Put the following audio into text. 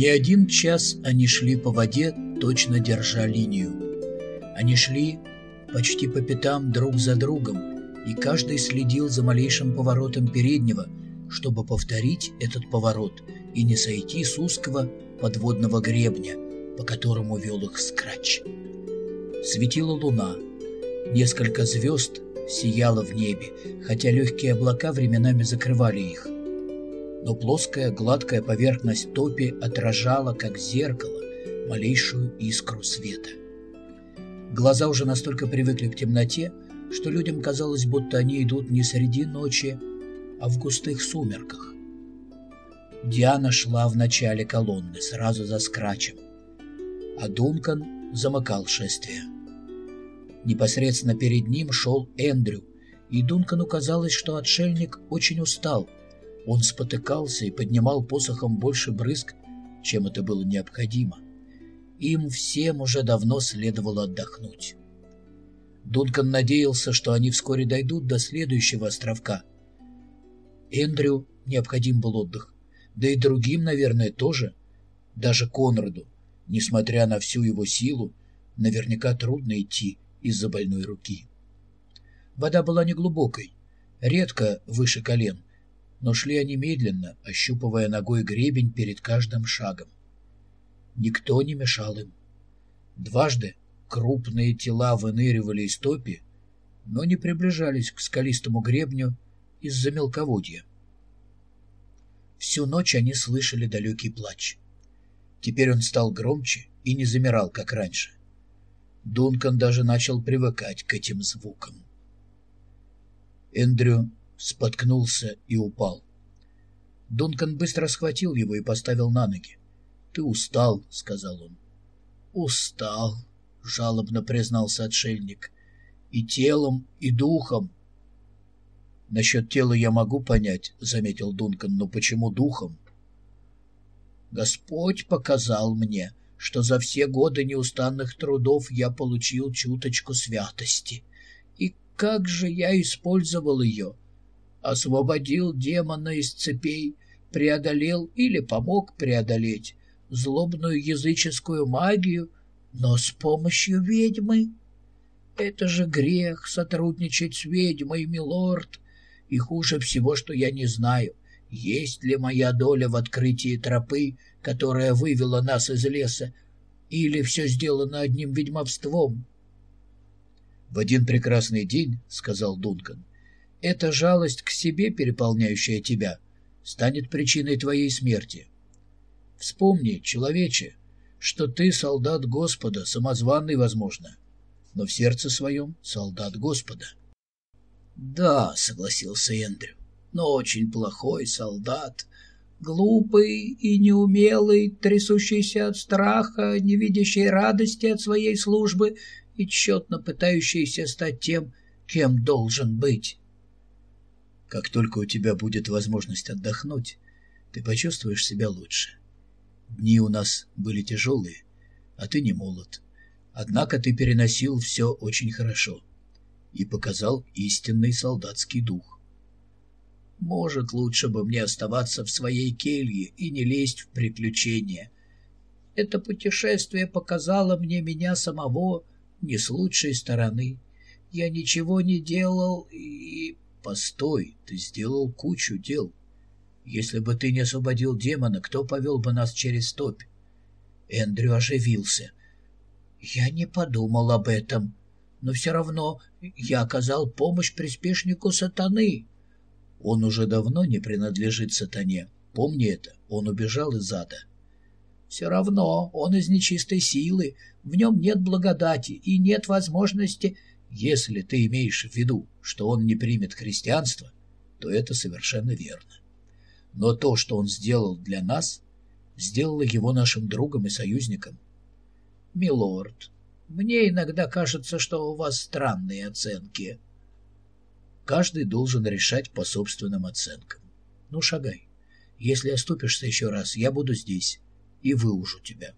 Не один час они шли по воде, точно держа линию. Они шли почти по пятам друг за другом, и каждый следил за малейшим поворотом переднего, чтобы повторить этот поворот и не сойти с узкого подводного гребня, по которому вел их скрач. Светила луна. Несколько звезд сияло в небе, хотя легкие облака временами закрывали их но плоская гладкая поверхность топи отражала, как зеркало, малейшую искру света. Глаза уже настолько привыкли к темноте, что людям казалось, будто они идут не среди ночи, а в густых сумерках. Диана шла в начале колонны, сразу за скрачем, а Дункан замыкал шествие. Непосредственно перед ним шел Эндрю, и Дункану казалось, что отшельник очень устал — он спотыкался и поднимал посохом больше брызг, чем это было необходимо. Им всем уже давно следовало отдохнуть. Дункан надеялся, что они вскоре дойдут до следующего островка. Эндрю необходим был отдых, да и другим, наверное, тоже. Даже Конраду, несмотря на всю его силу, наверняка трудно идти из-за больной руки. Вода была неглубокой, редко выше колен, но шли они медленно, ощупывая ногой гребень перед каждым шагом. Никто не мешал им. Дважды крупные тела выныривали из топи, но не приближались к скалистому гребню из-за мелководья. Всю ночь они слышали далекий плач. Теперь он стал громче и не замирал, как раньше. Дункан даже начал привыкать к этим звукам. Эндрю споткнулся и упал. Дункан быстро схватил его и поставил на ноги. «Ты устал», — сказал он. «Устал», — жалобно признался отшельник. «И телом, и духом». «Насчет тела я могу понять», — заметил Дункан, — «но почему духом?» «Господь показал мне, что за все годы неустанных трудов я получил чуточку святости. И как же я использовал ее!» Освободил демона из цепей, преодолел или помог преодолеть злобную языческую магию, но с помощью ведьмы. Это же грех сотрудничать с ведьмой, милорд, и хуже всего, что я не знаю, есть ли моя доля в открытии тропы, которая вывела нас из леса, или все сделано одним ведьмовством. — В один прекрасный день, — сказал Дункан, эта жалость к себе, переполняющая тебя, станет причиной твоей смерти. Вспомни, человече, что ты солдат Господа, самозванный, возможно, но в сердце своем солдат Господа. — Да, — согласился Эндрю, — но очень плохой солдат, глупый и неумелый, трясущийся от страха, не видящий радости от своей службы и тщетно пытающийся стать тем, кем должен быть. Как только у тебя будет возможность отдохнуть, ты почувствуешь себя лучше. Дни у нас были тяжелые, а ты не молод. Однако ты переносил все очень хорошо и показал истинный солдатский дух. Может, лучше бы мне оставаться в своей келье и не лезть в приключения. Это путешествие показало мне меня самого не с лучшей стороны. Я ничего не делал и Постой, ты сделал кучу дел. Если бы ты не освободил демона, кто повел бы нас через топь? Эндрю оживился. Я не подумал об этом, но все равно я оказал помощь приспешнику сатаны. Он уже давно не принадлежит сатане. Помни это, он убежал из ада. Все равно он из нечистой силы, в нем нет благодати и нет возможности если ты имеешь в виду, что он не примет христианство, то это совершенно верно. Но то, что он сделал для нас, сделало его нашим другом и союзником. Милорд, мне иногда кажется, что у вас странные оценки. Каждый должен решать по собственным оценкам. Ну, шагай. Если оступишься еще раз, я буду здесь и выужу тебя.